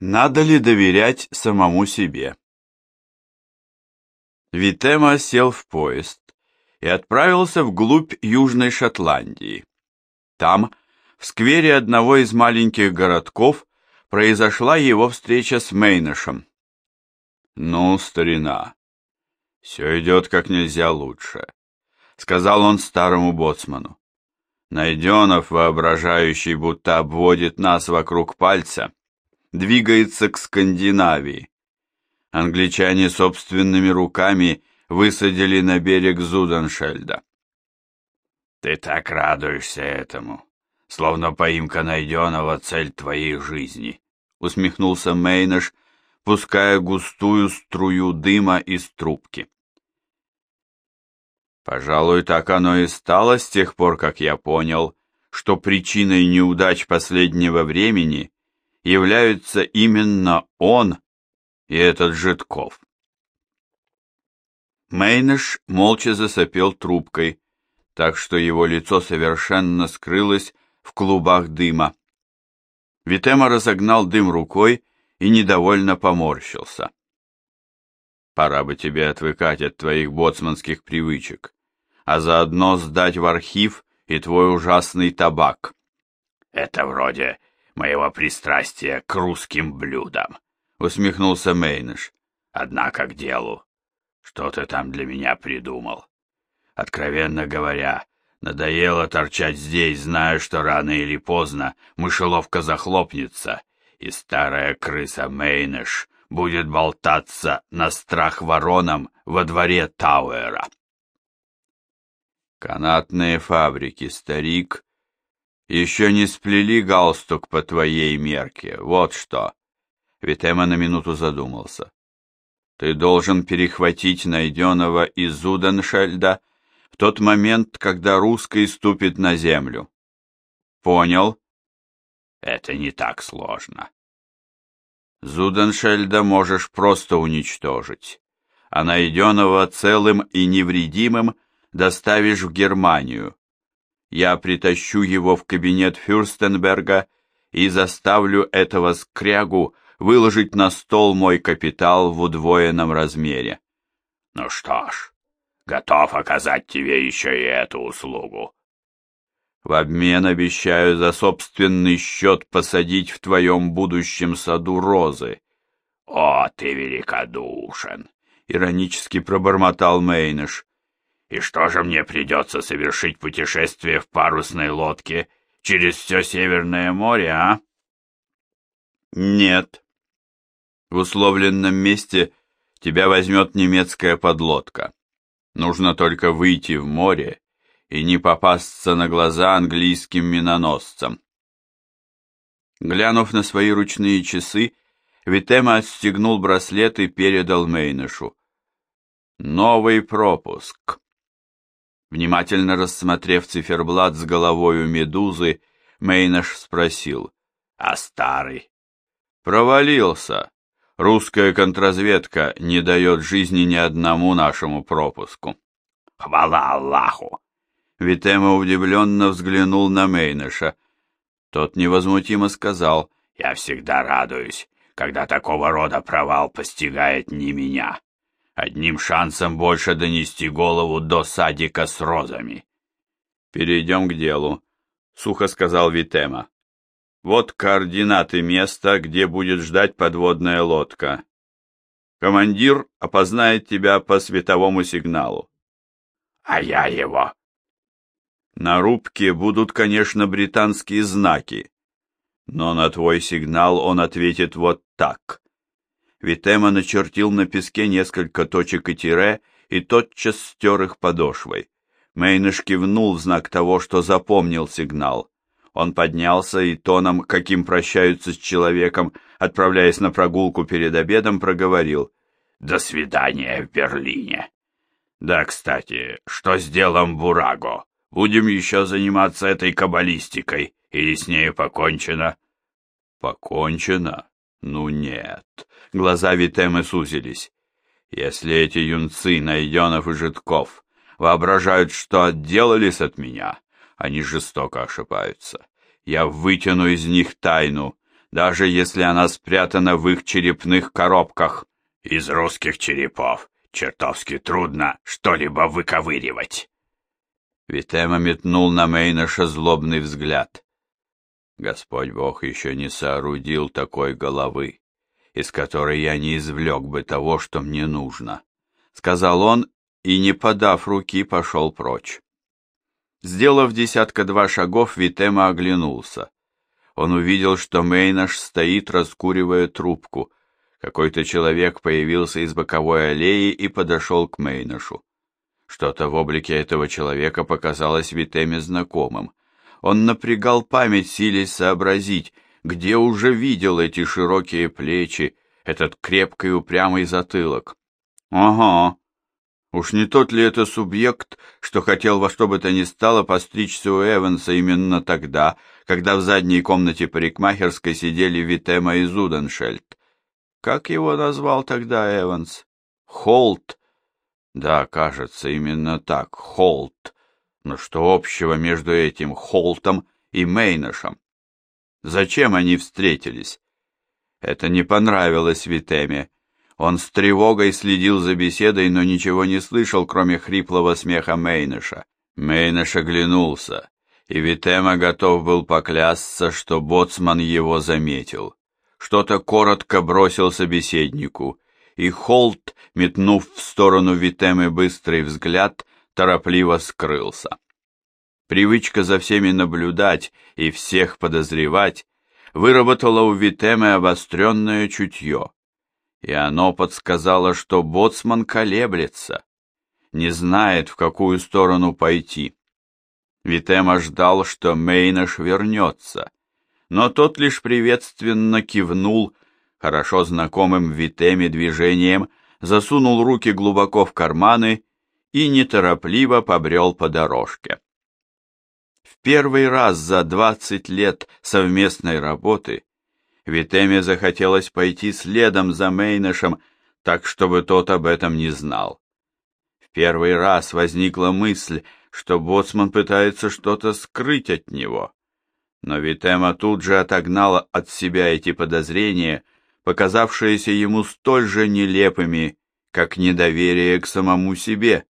Надо ли доверять самому себе? Витема сел в поезд и отправился вглубь Южной Шотландии. Там, в сквере одного из маленьких городков, произошла его встреча с Мейнышем. «Ну, старина, все идет как нельзя лучше», — сказал он старому боцману. Найденов, воображающий, будто обводит нас вокруг пальца, двигается к Скандинавии. Англичане собственными руками высадили на берег Зуденшельда. Ты так радуешься этому, словно поимка найденного цель твоей жизни, усмехнулся Мейнаш, пуская густую струю дыма из трубки. Пожалуй, так оно и стало с тех пор, как я понял, что причиной неудач последнего времени являются именно он и этот Житков. Мейнеш молча засопел трубкой, так что его лицо совершенно скрылось в клубах дыма. Витема разогнал дым рукой и недовольно поморщился. «Пора бы тебе отвыкать от твоих боцманских привычек, а заодно сдать в архив и твой ужасный табак». «Это вроде моего пристрастия к русским блюдам», — усмехнулся Мейныш. «Однако к делу. Что ты там для меня придумал? Откровенно говоря, надоело торчать здесь, зная, что рано или поздно мышеловка захлопнется, и старая крыса Мейныш будет болтаться на страх вороном во дворе Тауэра». «Канатные фабрики, старик», еще не сплели галстук по твоей мерке, вот что. Витема на минуту задумался. Ты должен перехватить найденного из Уденшельда в тот момент, когда русский ступит на землю. Понял? Это не так сложно. Зуденшельда можешь просто уничтожить, а найденного целым и невредимым доставишь в Германию, я притащу его в кабинет Фюрстенберга и заставлю этого скрягу выложить на стол мой капитал в удвоенном размере. Ну что ж, готов оказать тебе еще и эту услугу. В обмен обещаю за собственный счет посадить в твоем будущем саду розы. О, ты великодушен! Иронически пробормотал Мейныш. И что же мне придется совершить путешествие в парусной лодке через все Северное море, а? Нет. В условленном месте тебя возьмет немецкая подлодка. Нужно только выйти в море и не попасться на глаза английским миноносцам. Глянув на свои ручные часы, Витема отстегнул браслет и передал Мейнышу. Новый пропуск. Внимательно рассмотрев циферблат с головой у медузы, Мейнаш спросил. «А старый?» «Провалился. Русская контрразведка не дает жизни ни одному нашему пропуску». «Хвала Аллаху!» Витема удивленно взглянул на Мейнаша. Тот невозмутимо сказал. «Я всегда радуюсь, когда такого рода провал постигает не меня одним шансом больше донести голову до садика с розами. «Перейдем к делу», — сухо сказал Витема. «Вот координаты места, где будет ждать подводная лодка. Командир опознает тебя по световому сигналу». «А я его». На рубке будут, конечно, британские знаки, но на твой сигнал он ответит вот так. Витема начертил на песке несколько точек и тире и тотчас стер их подошвой. Мейныш кивнул в знак того, что запомнил сигнал. Он поднялся и тоном, каким прощаются с человеком, отправляясь на прогулку перед обедом, проговорил. «До свидания в Берлине». «Да, кстати, что с делом Бураго? Будем еще заниматься этой каббалистикой, или с нею покончено?» «Покончено? Ну нет». Глаза Витемы сузились. Если эти юнцы, Найденов и Житков, воображают, что отделались от меня, они жестоко ошибаются. Я вытяну из них тайну, даже если она спрятана в их черепных коробках. Из русских черепов чертовски трудно что-либо выковыривать. Витема метнул на Мейнаша злобный взгляд. Господь Бог еще не соорудил такой головы, из которой я не извлек бы того, что мне нужно, — сказал он и, не подав руки, пошел прочь. Сделав десятка-два шагов, Витема оглянулся. Он увидел, что Мейнаш стоит, раскуривая трубку. Какой-то человек появился из боковой аллеи и подошел к Мейнашу. Что-то в облике этого человека показалось Витеме знакомым. Он напрягал память, силясь сообразить, где уже видел эти широкие плечи, этот крепкий упрямый затылок. Ага, уж не тот ли это субъект, что хотел во что бы то ни стало постричься у Эванса именно тогда, когда в задней комнате парикмахерской сидели Витема и Зуденшельд? Как его назвал тогда Эванс? Холт да, кажется, именно так, Холт. Но что общего между этим Холтом и Мейношем? Зачем они встретились? Это не понравилось Витеме. Он с тревогой следил за беседой, но ничего не слышал, кроме хриплого смеха Мейноша. Мейнош оглянулся, и Витема готов был поклясться, что боцман его заметил. Что-то коротко бросил собеседнику, и Холт, метнув в сторону Витемы быстрый взгляд, торопливо скрылся. Привычка за всеми наблюдать и всех подозревать выработала у Витемы обостренное чутье, и оно подсказало, что боцман колеблется, не знает, в какую сторону пойти. Витема ждал, что Мейнаш вернется, но тот лишь приветственно кивнул, хорошо знакомым Витеме движением, засунул руки глубоко в карманы и неторопливо побрел по дорожке. В первый раз за двадцать лет совместной работы Витеме захотелось пойти следом за Мейнышем, так чтобы тот об этом не знал. В первый раз возникла мысль, что боцман пытается что-то скрыть от него. Но Витема тут же отогнала от себя эти подозрения, показавшиеся ему столь же нелепыми, как недоверие к самому себе.